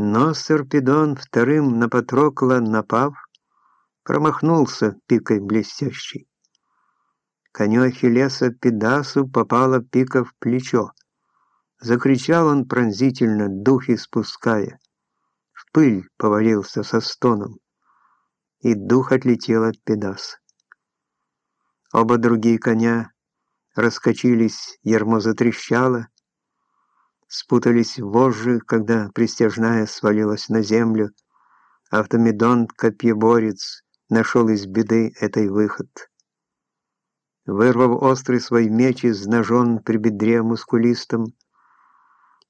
Но Сарпедон, вторым на Патрокла напав, промахнулся пикой блестящей. Коню Ахиллеса Педасу попала пика в плечо. Закричал он пронзительно, дух испуская. В пыль повалился со стоном, и дух отлетел от Педаса. Оба другие коня раскочились, ярмо затрещало, спутались вожжи, когда пристяжная свалилась на землю. Автомедон, копьеборец, нашел из беды этой выход. Вырвав острый свой меч из ножон при бедре мускулистом,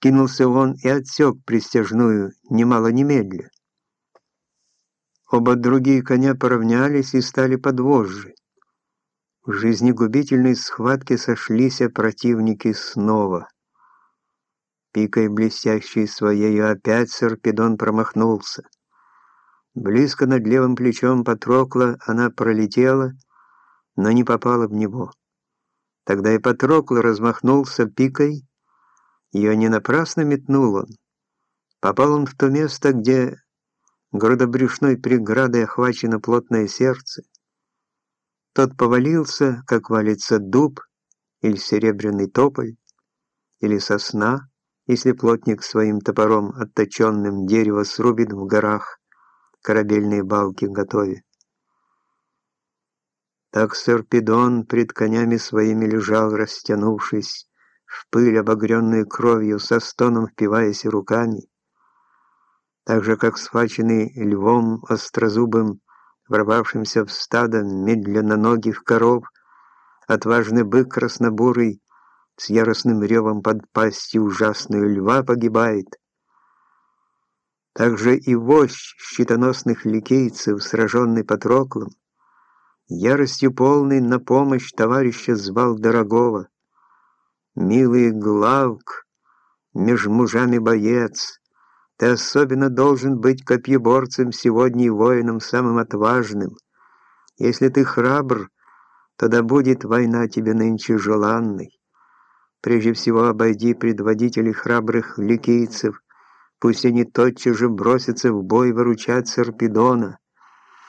кинулся он и отсек пристяжную, немало немедля. Оба другие коня поравнялись и стали под вожжи. В жизнегубительной схватке сошлись противники снова — Пикой блестящей своей опять Сарпедон промахнулся. Близко над левым плечом Патрокла она пролетела, но не попала в него. Тогда и Патрокл размахнулся пикой, ее не напрасно метнул он. Попал он в то место, где грудобрюшной преградой охвачено плотное сердце. Тот повалился, как валится дуб, или серебряный тополь, или сосна, если плотник своим топором отточенным дерево срубит в горах, корабельные балки готове. Так Серпидон пред конями своими лежал, растянувшись, в пыль, обогренную кровью, со стоном впиваясь руками, так же, как схваченный львом острозубым, ворвавшимся в стадо медленно ногих коров, отважный бык краснобурый, с яростным ревом под пастью ужасную льва погибает. Также и вождь щитоносных ликейцев, сраженный Патроклом, яростью полный на помощь товарища звал дорогого. Милый Главк, меж мужами боец, ты особенно должен быть копьеборцем сегодня и воином самым отважным. Если ты храбр, тогда будет война тебе нынче желанной. Прежде всего обойди предводителей храбрых ликийцев, пусть они тотчас же бросятся в бой выручать Сарпедона.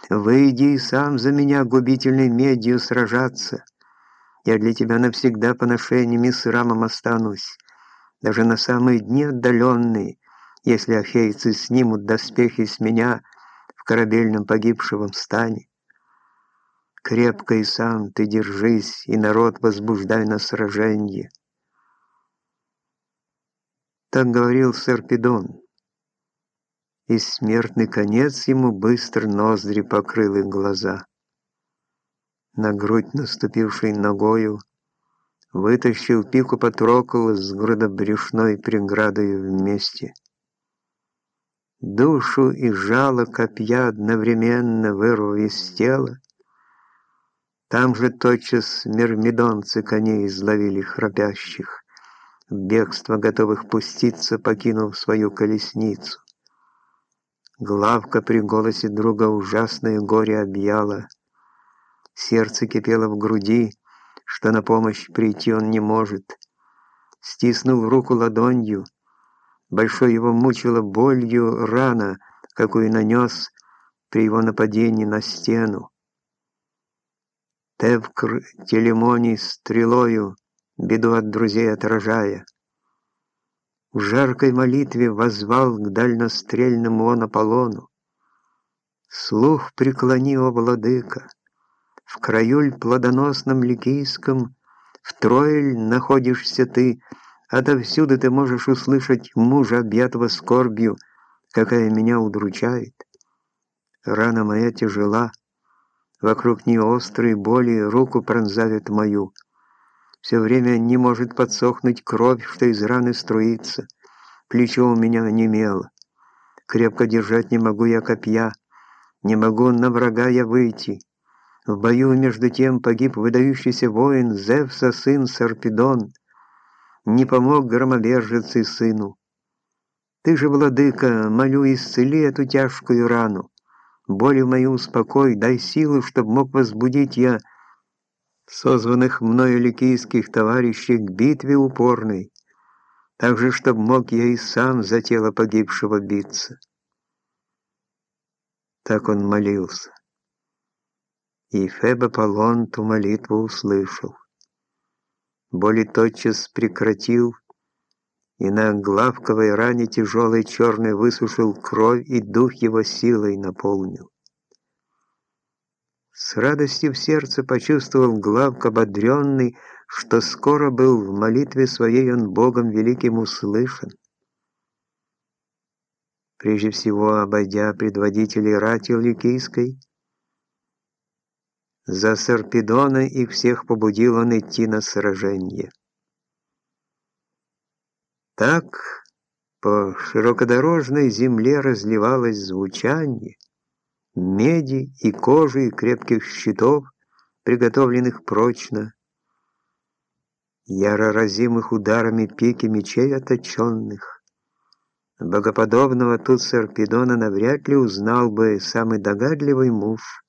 Выйди и сам за меня губительной медью сражаться. Я для тебя навсегда поношением и срамом останусь, даже на самые дни отдаленные, если ахейцы снимут доспехи с меня в корабельном погибшем стане. Крепко и сам ты держись, и народ возбуждай на сражение. Так говорил Серпидон. И смертный конец ему быстро ноздри покрыл и глаза. На грудь наступившей ногою вытащил пику Патрокол с грудобрюшной преградой вместе. Душу и жало копья одновременно вырвав из тела, там же тотчас мирмидонцы коней изловили храпящих бегство готовых пуститься, покинув свою колесницу. Главка при голосе друга ужасное горе объяла. Сердце кипело в груди, что на помощь прийти он не может. Стиснув руку ладонью, большой его мучила болью рана, какую нанес при его нападении на стену. Тевкр Телемоний стрелою беду от друзей отражая. В жаркой молитве возвал к дальнострельному он Аполлону. Слух преклони, владыка, в краюль плодоносном ликийском, в Троиль находишься ты, отовсюду ты можешь услышать мужа, объятого скорбью, какая меня удручает. Рана моя тяжела, вокруг нее острые боли руку пронзают мою — все время не может подсохнуть кровь, что из раны струится. Плечо у меня немело. Крепко держать не могу я копья. Не могу на врага я выйти. В бою между тем погиб выдающийся воин Зевса, сын Сарпедон. Не помог громовержец и сыну. Ты же, владыка, молю, исцели эту тяжкую рану. Боли мою успокой, дай силу, чтоб мог возбудить я созванных мною ликийских товарищей к битве упорной. так же, чтоб мог я и сам за тело погибшего биться. Так он молился. И Феб Аполлон ту молитву услышал. Боли тотчас прекратил, и на главковой ране тяжелой черной высушил кровь, и дух его силой наполнил. С радостью в сердце почувствовал Главк ободренный, что скоро был в молитве своей он Богом великим услышан. Прежде всего, обойдя предводителей рати Ликийской, за Сарпедона их всех побудил он идти на сражение. Так по широкодорожной земле разливалось звучание, меди и кожи и крепких щитов, приготовленных прочно, яроразимых ударами пики мечей оточенных. Богоподобного тут Сарпедона навряд ли узнал бы самый догадливый муж —